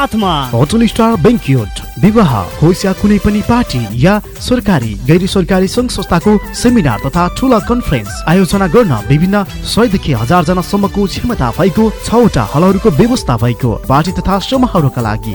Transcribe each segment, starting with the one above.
Hotel star banquet विवाह होस् या कुनै पनि पार्टी या सरकारी गैर सरकारी सङ्घ संस्थाको सेमिनार तथा ठुला कन्फरेन्स आयोजना गर्न विभिन्न सयदेखि हजार जनासम्मको क्षमता भएको छवटा हलहरूको व्यवस्था भएको पार्टी तथा समारोहका लागि।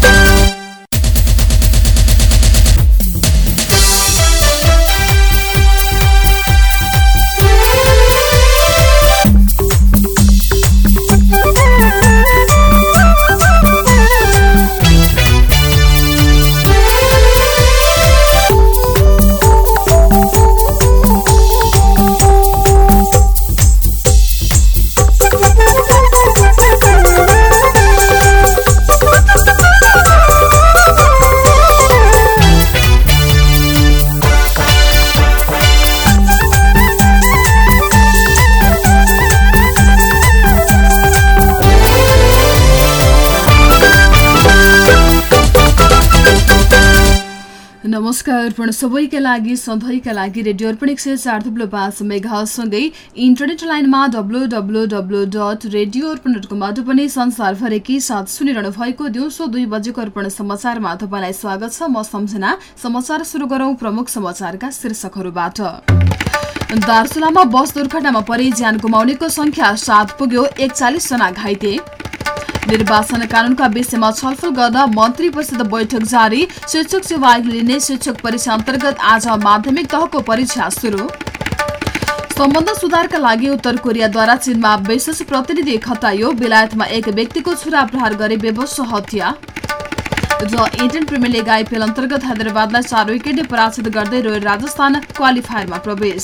नमस्कार अर्पण सबैका लागि सधैँका लागि रेडियो अर्पण एक सय चार थुप्रो पाँच मेघासँगै इन्टरनेट लाइनमा W W W dot radio Arpan dot कमबाट पनि संसारभरिकै साथ सुनिरहनु भएको दिउँसो दुई बजेको अर्पण समाचारमा तपाईँलाई स्वागत छ। म सम्झना समाचार सुरु गरौँ प्रमुख समाचारका शीर्षकहरूबाट। दार्चुलामा बस दुर्घटनामा परि ज्यान गुमाउनेको संख्या सात पुग्यो। एकचालिस जना घाइते। निर्वाचन कानूनका विषयमा छलफल गर्न मन्त्री परिषद बैठक जारी। शिक्षक सेवा आयोगले लिने शिक्षक परीक्षा अन्तर्गत आज माध्यमिक तहको परीक्षा सुरु। सम्बन्ध सुधारका लागि उत्तर कोरियाद्वारा चीनमा विशेष प्रतिनिधि खटाइयो। बेलायतमा एक व्यक्तिको छुरा प्रहार गरे बेबस हत्या। र इन्डियन प्रिमियर लिग आइपिएल अन्तर्गत हैदराबादलाई चार विकेटले पराजित गर्दै रोयल राजस्थान क्वालिफायरमा प्रवेश।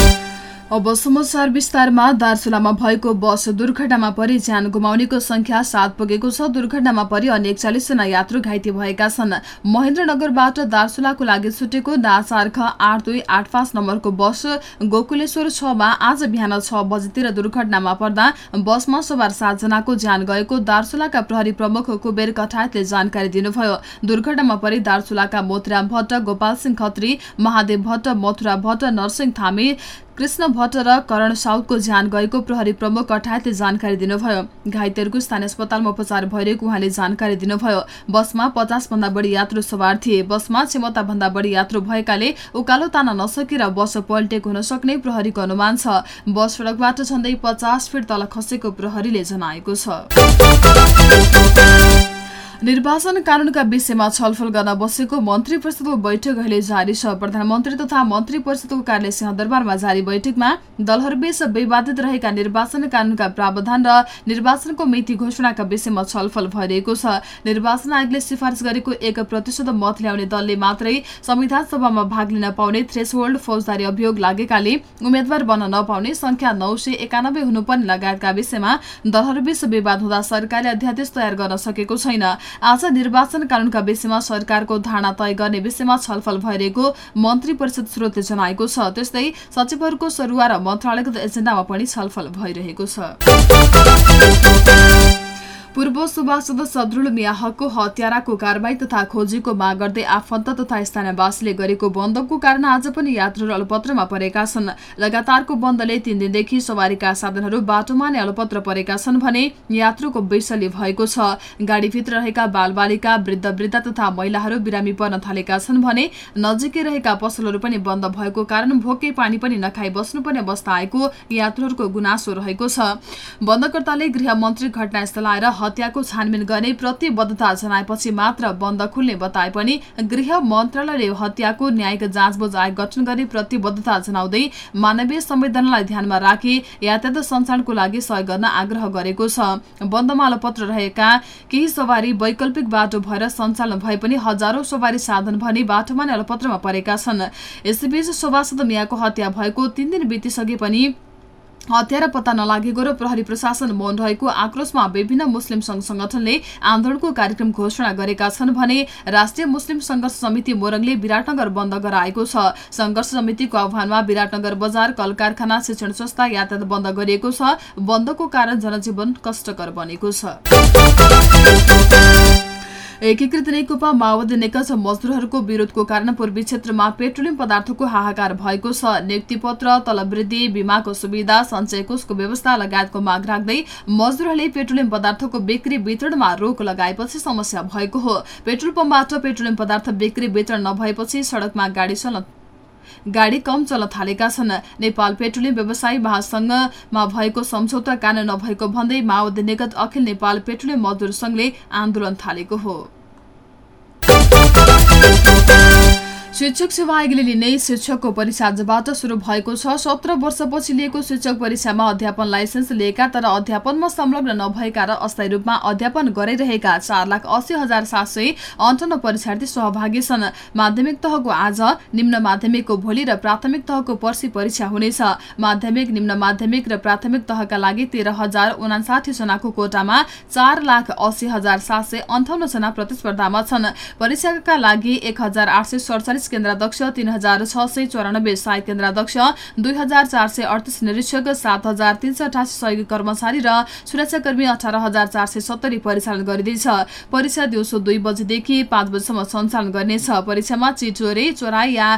अब समाचार विस्तारमा दार्चुलामा भएको बस दुर्घटनामा परि ज्यान गुमाउनेको संख्या सात पुगेको छ। दुर्घटनामा परि अन्य एकचालिसजना यात्रु घाइते भएका छन्। महेन्द्रनगरबाट दार्चुलाको लागि छुटेको नाचार्ख आठ दुई आठ पाँच नम्बरको बस गोकुलेश्वर छमा आज बिहान छ बजेतिर दुर्घटनामा पर्दा बसमा सवार सातजनाको ज्यान गएको दार्चुलाका प्रहरी प्रमुख कुबेर कठायतले जानकारी दिनुभयो। दुर्घटनामा परि दार्चुलाका मोतीराम भट्ट गोपाल सिंह खत्री महादेव भट्ट मथुरा भट्ट नरसिंह थामी कृष्ण भट्ट र करण साउदको ज्यान गएको प्रहरी प्रमुख कठायतले जानकारी दिनुभयो। घाइतेहरूको स्थानीय अस्पतालमा उपचार भइरहेको उहाँले जानकारी दिनुभयो। बसमा पचास भन्दा बढी यात्रु सवार थिए। बसमा क्षमता भन्दा बढी यात्रु भएकाले उकालो तान्न नसकेर बस पल्टेको हुन सक्ने प्रहरीको अनुमान छ। बस सड़कबाट झण्डै पचास फिट तल खसेको प्रहरीले जनाएको छ। निर्वाचन कानूनका विषयमा छलफल गर्न बसेको मन्त्री परिषदको बैठक अहिले जारी छ। प्रधानमन्त्री तथा मन्त्री परिषदको कार्यालय सिंहदरबारमा जारी बैठकमा दलहरूबीच विवादित रहेका निर्वाचन कानूनका प्रावधान र निर्वाचनको मिति घोषणाका विषयमा छलफल भइरहेको छ। निर्वाचन आयोगले सिफारिस गरेको एक प्रतिशत मत ल्याउने दलले मात्रै संविधान सभामा भाग लिन पाउने थ्रेसहोल्ड फौजदारी अभियोग लागेकाले उम्मेद्वार बन्न नपाउने संख्या नौ सय एकानब्बे हुनुपर्ने लगायतका विषयमा दलहरूबीच विवाद हुँदा सरकारले अध्यादेश तयार गर्न सकेको छैन। आज निर्वाचन कानूनका विषयमा सरकारको धारणा तय गर्ने विषयमा छलफल भइरहेको मन्त्री परिषद स्रोतले जनाएको छ। त्यस्तै सचिवहरूको सरुवा र मन्त्रालयगत एजेन्डामा पनि छलफल भइरहेको छ। पूर्व सभासद सदरुल मियाहको हत्याराको कारवाही तथा खोजीको माग गर्दै आफन्त तथा स्थानीयवासीले गरेको बन्दको कारण आज पनि यात्रुहरू अलपत्रमा परेका छन्। लगातारको बन्दले तीन दिनदेखि सवारीका साधनहरू बाटोमा नै अलपत्र परेका छन् भने यात्रुको बेसली भएको छ। गाडीभित्र रहेका बालबालिका वृद्ध वृद्ध तथा महिलाहरू बिरामी पर्न थालेका छन् भने नजिकै रहेका पसलहरू पनि बन्द भएको कारण भोकै पानी पनि नखाई बस्नुपर्ने अवस्था आएको यात्रुहरूको गुनासो रहेको छ। बन्दकर्ताले गृहमन्त्री घटनास्थल आएर हत्याको छानबिन गर्ने प्रतिबद्धता जनाएपछि मात्र बन्द खुल्ने बताए पनि गृह मन्त्रालयले हत्याको न्यायिक जाँचबुझ आयोग गठन गर्ने प्रतिबद्धता जनाउँदै मानवीय संवेदनालाई ध्यानमा राखी यातायात सञ्चालनको लागि सहयोग गर्न आग्रह गरेको छ। बन्दमा अलपत्र रहेका केही सवारी वैकल्पिक बाटो भएर सञ्चालन भए पनि हजारौं सवारी साधन भने बाटोमा नै अलपत्रमा परेका छन्। यसैबीच सभासद मियाको हत्या भएको तीन दिन बितिसके पनि हत्यारा पत्ता नलागेको र प्रहरी प्रशासन मौन रहेको आक्रोशमा विभिन्न मुस्लिम संघ संगठनले आन्दोलनको कार्यक्रम घोषणा गरेका छन् भने राष्ट्रिय मुस्लिम संघर्ष समिति मोरङले विराटनगर बन्द गराएको छ। संघर्ष समितिको आह्वानमा विराटनगर बजार कल कारखाना शिक्षण संस्था यातायात बन्द गरिएको छ। बन्दको कारण जनजीवन कष्टकर बनेको छ। एकीकृत नेकपा माओवादी नेकपा मजदुरहरूको विरोधको कारण पूर्वी क्षेत्रमा पेट्रोलियम पदार्थको हाहाकार भएको छ। नियुक्ति पत्र तलवृद्धि बिमाको सुविधा सञ्चय कोषको व्यवस्था लगायतको माग राख्दै मजदुरहरूले पेट्रोलियम पदार्थको बिक्री वितरणमा रोक लगाएपछि समस्या भएको हो। पेट्रोल पम्पबाट पेट्रोलियम पदार्थ बिक्री वितरण नभएपछि सड़कमा गाडी चल्न गाडी कम चल्न थालेका छन्। नेपाल पेट्रोलियम व्यवसायी महासंघमा भएको सम्झौता कारण नभएको भन्दै माओवादी निगत अखिल नेपाल पेट्रोलियम मजदुर संघले आन्दोलन थालेको हो। शिक्षक सेवा आयोगले लिने शिक्षकको परीक्षा आजबाट शुरू भएको छ। सत्र वर्षपछि लिएको शिक्षक परीक्षामा अध्यापन लाइसेन्स लिएका तर अध्यापनमा संलग्न नभएका र अस्थायी रूपमा अध्यापन गरिरहेका चार लाख अस्सी हजार सात सय अन्ठाउन्न परीक्षार्थी सहभागी छन्। माध्यमिक तहको आज निम्न माध्यमिकको भोलि र प्राथमिक तहको पर्सि परीक्षा हुनेछ। माध्यमिक निम्न माध्यमिक र प्राथमिक तहका लागि तेह्र हजार उनासाठी जनाको कोटामा चार लाख अस्सी हजार सात सय अन्ठाउन्न जना प्रतिस्पर्धामा छन्। परीक्षाका लागि एक हजार आठ सय सडचालिस केन्द्राध्यक्ष तीन हजार छ सय चौरानब्बे सहायक केन्द्राध्यक्ष दुई हजार चार सय अडतिस निरीक्षक सात हजार तीन सय अठासी सहयोगी कर्मचारी र सुरक्षाकर्मी अठार हजार चार सय सत्तरी परिचालन गरिँदैछ। परीक्षा दिउँसो दुई बजेदेखि पाँच बजीसम्म सञ्चालन गर्नेछ। परीक्षामा चिचोरे चोराई या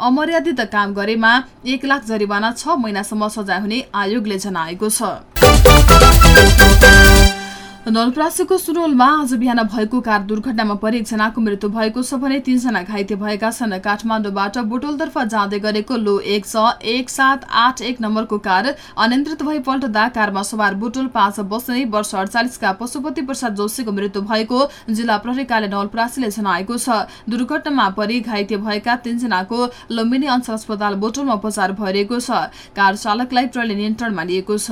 अमर्यादित काम गरेमा एक लाख जरिवाना छ महिनासम्म सजाय हुने आयोगले जनाएको छ। नलप्रासीको सुनोलमा आज बिहान भएको कार दुर्घटनामा परि एकजनाको मृत्यु भएको छ भने तीनजना घाइते भएका छन्। काठमाडौँबाट बुटोलतर्फ जाँदै गरेको लो एक छ एक सात आठ एक नम्बरको कार अनियन्त्रित भई पल्टदा कारमा सवार बुटोल पाँच बस्ने वर्ष अडचालिसका पशुपति प्रसाद जोशीको मृत्यु भएको जिल्ला प्रहरी कार्य नवलप्रासीले जनाएको छ। दुर्घटनामा परि घाइते भएका तीनजनाको लुम्बिनी अञ्चल अस्पताल बुटोलमा उपचार भइरहेको छ। कार चालकलाई प्रहरीले नियन्त्रणमा लिएको छ।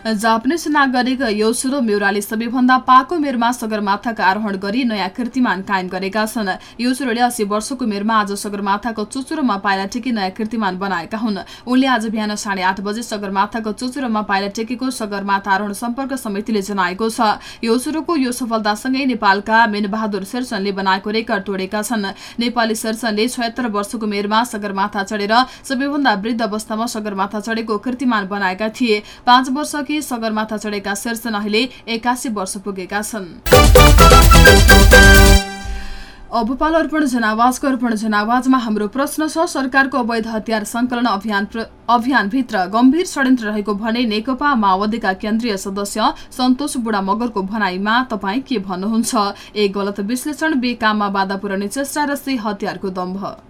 जापानिज नागरिक योसुरो म्युराले सबैभन्दा पाको उमेरमा सगरमाथाका आरोहण गरी नयाँ कीर्तिमान कायम गरेका छन्। योसुरोले अस्सी वर्षको उमेरमा आज सगरमाथाको चुचुरोमा पाइला टेकी नयाँ कीर्तिमान बनाएका हुन्। उनले आज बिहान साढे आठ बजे सगरमाथाको चुचुरोमा पाइला टेकेको सगरमाथा आरोहण सम्पर्क समितिले जनाएको छ। योसुरोको यो सफलतासँगै नेपालका मेनबहादुर शेरचनले बनाएको रेकर्ड तोडेका छन्। नेपाली शेरचनले छयत्तर वर्षको उमेरमा सगरमाथा चढेर सबैभन्दा वृद्ध अवस्थामा सगरमाथा चढेको कीर्तिमान बनाएका थिए। पाँच वर्ष सगरमाथा चढेका शेरसन अहिले वर्ष पुगेका छन्। अब पाल अर्पण जनावाजको अर्पण जनावाजमा हाम्रो प्रश्न छ सरकारको अवैध हतियार संकलन अभियान अभियानभित्र गम्भीर षड्यन्त्र रहेको भने नेकपा माओवादीका केन्द्रीय सदस्य सन्तोष बुढा मगरको भनाईमा तपाईँ के भन्नुहुन्छ? ए गलत विश्लेषण बे काममा बाधा पुर्याउने चेष्टा र सी हतियारको दम्भ।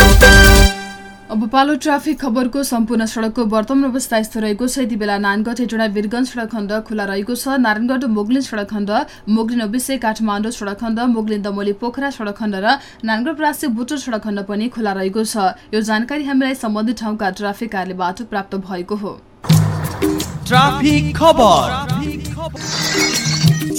पालो ट्राफिक खबरको सम्पूर्ण सड़कको वर्तमान अवस्था यस्तो रहेको छ। यति बेला नानगढ हेटोडा वीरगंज सड़क खण्ड खुला रहेको छ। नारायणगढ मोगलिन सड़क खण्ड मोगलिन ओबिसे काठमाडौँ सड़क खण्ड मोगलिन दमोली पोखरा सड़क खण्ड र नानगढ प्रासी बुटो सड़क खण्ड पनि खुला रहेको छ। यो जानकारी हामीलाई सम्बन्धित ठाउँका ट्राफिक कार्यबाट प्राप्त भएको हो।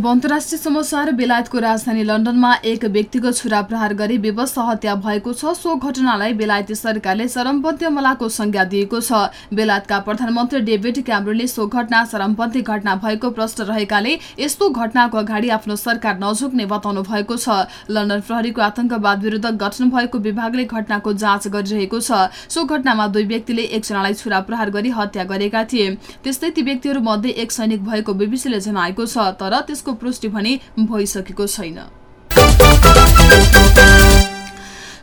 अब अन्तर्राष्ट्रिय समाचार बेलायतको राजधानी लन्डनमा एक व्यक्तिको छुरा प्रहार गरी विवश हत्या भएको छ। सो घटनालाई बेलायती सरकारले चरमपन्थी हमलाको संज्ञा दिएको छ। बेलायतका प्रधानमन्त्री डेभिड क्यामरोनले सो घटना चरमपन्थी घटना भएको प्रश्न रहेकाले यस्तो घटनाको अगाडि आफ्नो सरकार नझुक्ने बताउनु भएको छ। लन्डन प्रहरीको आतंकवाद विरूद्ध गठन भएको विभागले घटनाको जाँच गरिरहेको छ। सो घटनामा दुई व्यक्तिले एकजनालाई छुरा प्रहार गरी हत्या गरेका थिए। त्यस्तै ती व्यक्तिहरू मध्ये एक सैनिक भएको बीबीसीले जनाएको छ तर त्यसको पुष्टि भने भइसकेको छैन।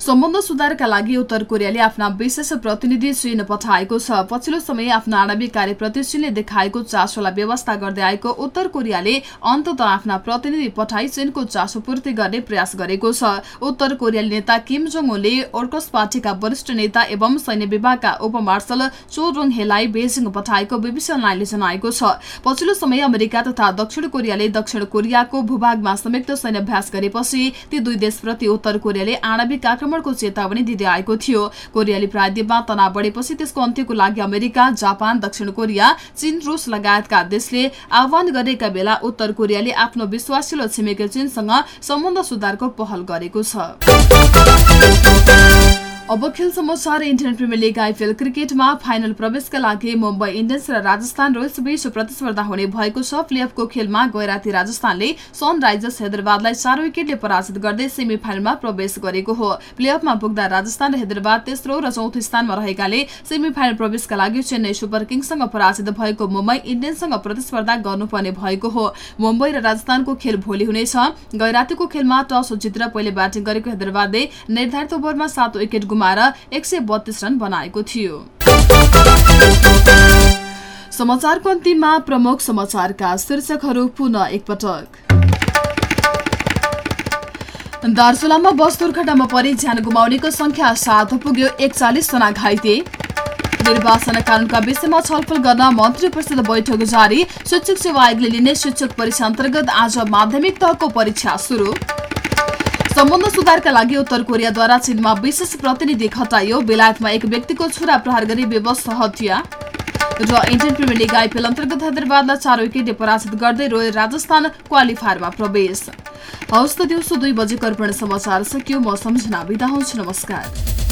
सम्बन्ध सुधारका लागि उत्तर कोरियाले आफ्ना विशेष प्रतिनिधि चीन पठाएको छ। पछिल्लो समय आफ्नो आणविक कार्यप्रति चीनले देखाएको चासोलाई व्यवस्था गर्दै आएको उत्तर कोरियाले अन्तत आफ्ना प्रतिनिधि पठाई चीनको चासो पूर्ति गर्ने प्रयास गरेको छ। उत्तर कोरियाली नेता किम जोङ उनले ओर्कस पार्टीका वरिष्ठ नेता एवं सैन्य विभागका उपमार्शल चो रोङ हेलाई बेजिङ पठाएको बीबीसी अनलाइनले जनाएको छ। पछिल्लो समय अमेरिका तथा दक्षिण कोरियाले दक्षिण कोरियाको भूभागमा संयुक्त सैन्य अभ्यास गरेपछि ती दुई देशप्रति उत्तर कोरियाले आणविक आक्रमण आक्रमणको चेतावनी दिँदै आएको थियो। कोरियाली प्रायद्वीपमा तनाव बढेपछि त्यसको अन्त्यको लागि अमेरिका जापान दक्षिण कोरिया चीन रुस लगायतका देशले आह्वान गरेका बेला उत्तर कोरियाले आफ्नो विश्वासिलो छिमेकी चीनसँग सम्बन्ध सुधारको पहल गरेको छ। अब खेल समाचार इन्डियन प्रिमियर लिग आइपिएल क्रिकेटमा फाइनल प्रवेशका लागि मुम्बई इन्डियन्स र राजस्थान रोयल्स बीच प्रतिस्पर्धा हुने भएको छ। प्लेअफको खेलमा गैराती राजस्थानले सनराइजर्स हैदराबादलाई चार विकेटले पराजित गर्दै सेमी फाइनलमा प्रवेश गरेको हो। प्लेअफमा पुग्दा राजस्थान र हैदराबाद तेस्रो र चौथो स्थानमा रहेकाले सेमी फाइनल प्रवेशका लागि चेन्नई सुपर किङ्ससँग पराजित भएको मुम्बई इन्डियन्ससँग प्रतिस्पर्धा गर्नुपर्ने भएको हो। मुम्बई र राजस्थानको खेल भोलि हुनेछ। गैरातीको खेलमा टस जितेर पहिले ब्याटिङ गरेको हैदराबादले निर्धारित ओभरमा सात विकेट गुमाएर एक रन बनाएको थियो। समाचारको अन्तिममा प्रमुख समाचारका शीर्षकहरू पुनः एकपटक। दार्चुलामा बस दुर्घटनामा परि ज्यान गुमाउनेको संख्या सात पुग्यो एकचालिस जना घाइते। निर्वाचन कानूनका विषयमा छलफल गर्न मन्त्री परिषद बैठक जारी। शिक्षक सेवा आयोगले लिने शिक्षक परीक्षा अन्तर्गत आज माध्यमिक तहको परीक्षा सुरु। सम्बन्ध सुधारका लागि उत्तर कोरियाद्वारा चीनमा विशेष प्रतिनिधि खटाइयो। बेलायतमा एक व्यक्तिको छुरा प्रहार गरी व्यवस्था हत्या। र इन्डियन प्रिमियर लिग आइपिएल अन्तर्गत हैदराबादलाई चार विकेटले पराजित गर्दै रोयल राजस्थान क्वालिफायरमा प्रवेश। हवस् त दिउँसो दुई बजे कर्पण समाचार सकियो। म सम्झना बिदा हुन्छु। नमस्कार।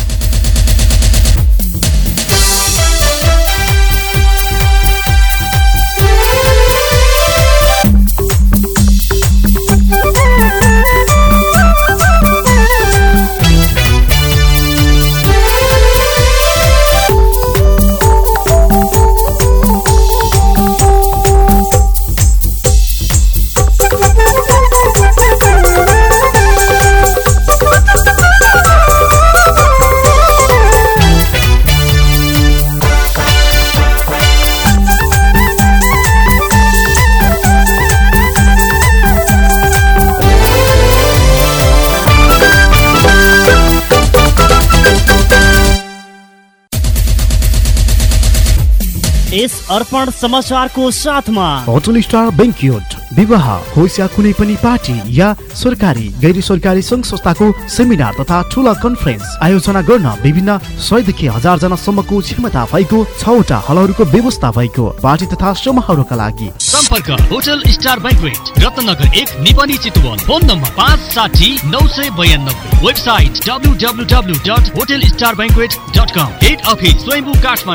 अर्पण समाचारको साथमा। होटल स्टार बेङ्क्युट विवाह होस् या कुनै पनि पार्टी या सरकारी गैर सरकारी सङ्घ संस्थाको सेमिनार तथा ठुला कन्फरेन्स आयोजना गर्न विभिन्न सयदेखि हजार जनासम्मको क्षमता भएको छवटा हलहरूको व्यवस्था भएको पार्टी तथा समारोहका लागि। सम्पर्क होटल स्टार ब्याङ्कवेट रत्नगर एक निपनी चितवन। फोन नम्बर पाँच साठी नौ सय बयानब्बे। Website W W W dot hotel star banquet dot com. Head office Swayambhu Kathmandu.